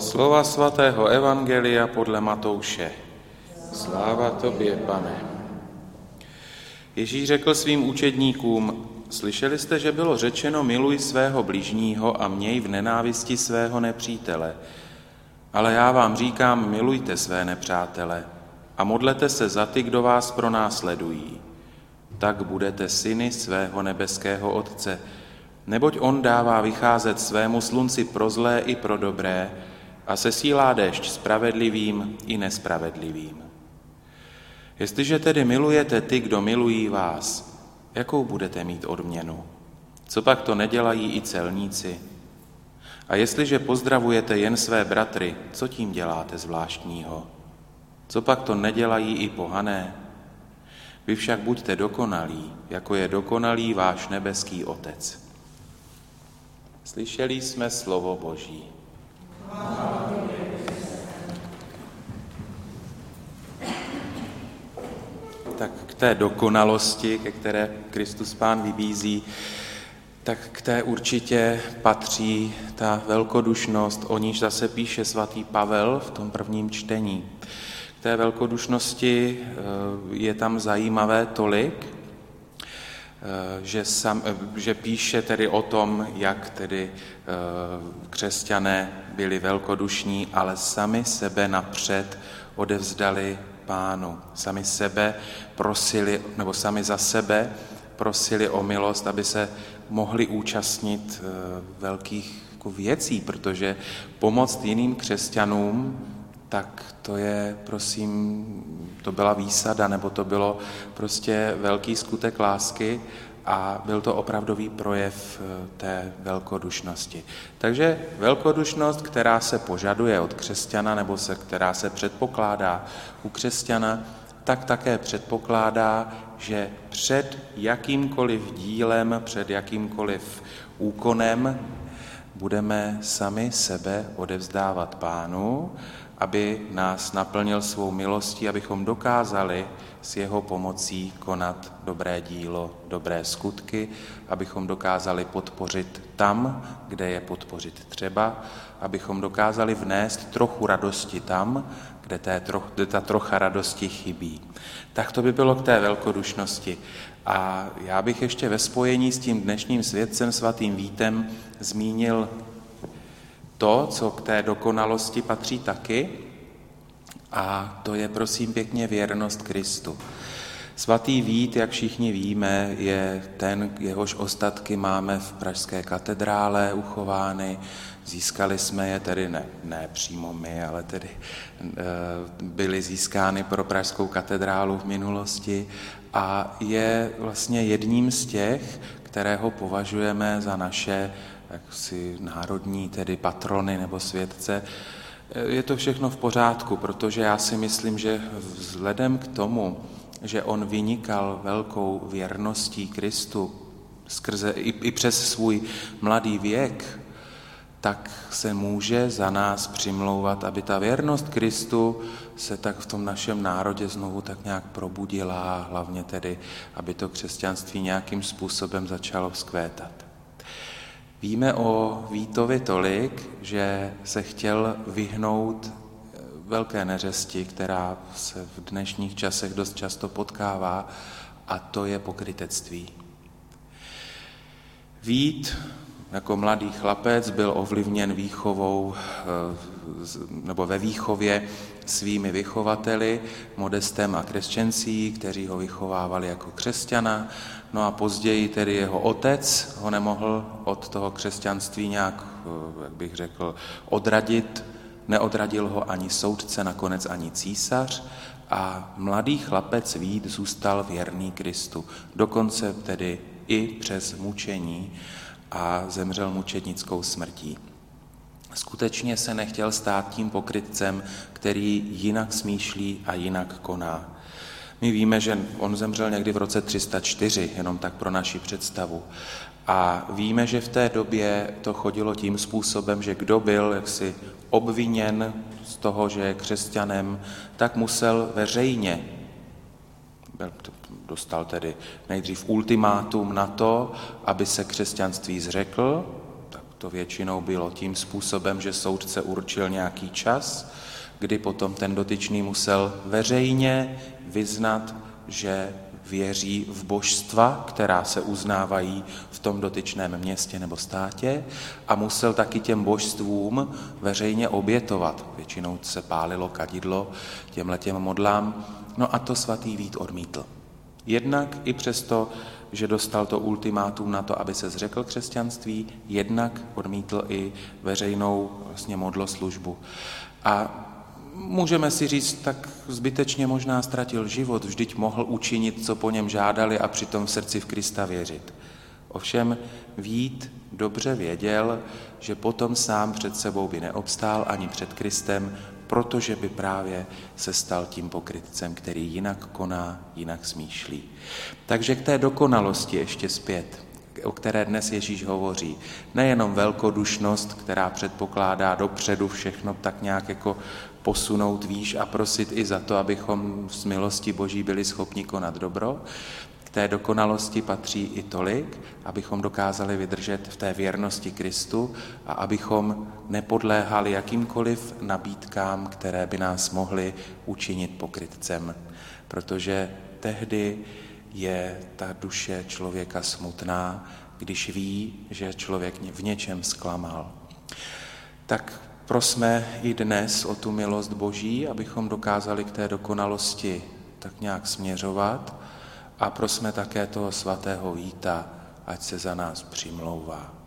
Slova svatého Evangelia podle Matouše. Sláva tobě, pane. Ježíš řekl svým učedníkům, slyšeli jste, že bylo řečeno miluj svého bližního a měj v nenávisti svého nepřítele. Ale já vám říkám, milujte své nepřátele a modlete se za ty, kdo vás pronásledují. Tak budete syny svého nebeského Otce, neboť On dává vycházet svému slunci pro zlé i pro dobré a sesílá déšť spravedlivým i nespravedlivým. Jestliže tedy milujete ty, kdo milují vás, jakou budete mít odměnu? Co pak to nedělají i celníci? A jestliže pozdravujete jen své bratry, co tím děláte zvláštního? Co pak to nedělají i pohané? Vy však buďte dokonalí, jako je dokonalý váš nebeský Otec. Slyšeli jsme slovo Boží. Tak k té dokonalosti, ke které Kristus Pán vybízí, tak k té určitě patří ta velkodušnost, o níž zase píše svatý Pavel v tom prvním čtení. K té velkodušnosti eh, je tam zajímavé tolik, že, sam, eh, že píše tedy o tom, jak tedy křesťané byli velkodušní, ale sami sebe napřed odevzdali pánu. Sami sebe prosili, nebo sami za sebe prosili o milost, aby se mohli účastnit velkých věcí, protože pomoct jiným křesťanům tak to je, prosím, to byla výsada, nebo to bylo prostě velký skutek lásky a byl to opravdový projev eh, té velkodušnosti. Takže velkodušnost, která se požaduje od křesťana, nebo se, která se předpokládá u křesťana, tak také předpokládá, že před jakýmkoliv dílem, před jakýmkoliv úkonem budeme sami sebe odevzdávat pánu aby nás naplnil svou milostí, abychom dokázali s jeho pomocí konat dobré dílo, dobré skutky, abychom dokázali podpořit tam, kde je podpořit třeba, abychom dokázali vnést trochu radosti tam, kde, té troch, kde ta trocha radosti chybí. Tak to by bylo k té velkodušnosti. A já bych ještě ve spojení s tím dnešním světcem svatým Vítem zmínil to, co k té dokonalosti patří taky, a to je prosím pěkně věrnost Kristu. Svatý Vít, jak všichni víme, je ten, jehož ostatky máme v Pražské katedrále uchovány. Získali jsme je tedy ne, ne přímo my, ale tedy e, byly získány pro Pražskou katedrálu v minulosti a je vlastně jedním z těch, kterého považujeme za naše jaksi národní tedy patrony nebo světce, je to všechno v pořádku, protože já si myslím, že vzhledem k tomu, že on vynikal velkou věrností Kristu skrze, i, i přes svůj mladý věk, tak se může za nás přimlouvat, aby ta věrnost Kristu se tak v tom našem národě znovu tak nějak probudila, hlavně tedy, aby to křesťanství nějakým způsobem začalo vzkvétat. Víme o Vítovi tolik, že se chtěl vyhnout velké neřesti, která se v dnešních časech dost často potkává, a to je pokrytectví. Vít jako mladý chlapec byl ovlivněn výchovou eh, nebo ve výchově svými vychovateli, Modestem a Křesčencí, kteří ho vychovávali jako křesťana No a později tedy jeho otec ho nemohl od toho křesťanství nějak, eh, jak bych řekl, odradit. Neodradil ho ani soudce, nakonec ani císař a mladý chlapec Vít zůstal věrný Kristu. Dokonce tedy i přes mučení a zemřel mučednickou smrtí. Skutečně se nechtěl stát tím pokrytcem, který jinak smýšlí a jinak koná. My víme, že on zemřel někdy v roce 304, jenom tak pro naši představu. A víme, že v té době to chodilo tím způsobem, že kdo byl jaksi obviněn z toho, že je křesťanem, tak musel veřejně, dostal tedy nejdřív ultimátum na to, aby se křesťanství zřekl, to většinou bylo tím způsobem, že soudce určil nějaký čas, kdy potom ten dotyčný musel veřejně vyznat, že věří v božstva, která se uznávají v tom dotyčném městě nebo státě a musel taky těm božstvům veřejně obětovat. Většinou se pálilo kadidlo těmhle těm modlám, no a to svatý Vít odmítl. Jednak i přesto, že dostal to ultimátum na to, aby se zřekl křesťanství, jednak odmítl i veřejnou vlastně modloslužbu. A můžeme si říct, tak zbytečně možná ztratil život, vždyť mohl učinit, co po něm žádali a přitom v srdci v Krista věřit. Ovšem Vít dobře věděl, že potom sám před sebou by neobstál ani před Kristem, protože by právě se stal tím pokrytcem, který jinak koná, jinak smýšlí. Takže k té dokonalosti ještě zpět, o které dnes Ježíš hovoří. Nejenom velkodušnost, která předpokládá dopředu všechno tak nějak jako posunout výš a prosit i za to, abychom z milosti Boží byli schopni konat dobro. K té dokonalosti patří i tolik, abychom dokázali vydržet v té věrnosti Kristu a abychom nepodléhali jakýmkoliv nabídkám, které by nás mohly učinit pokrytcem. Protože tehdy je ta duše člověka smutná, když ví, že člověk v něčem zklamal. Tak prosme i dnes o tu milost Boží, abychom dokázali k té dokonalosti tak nějak směřovat a prosme také toho svatého Víta, ať se za nás přimlouvá.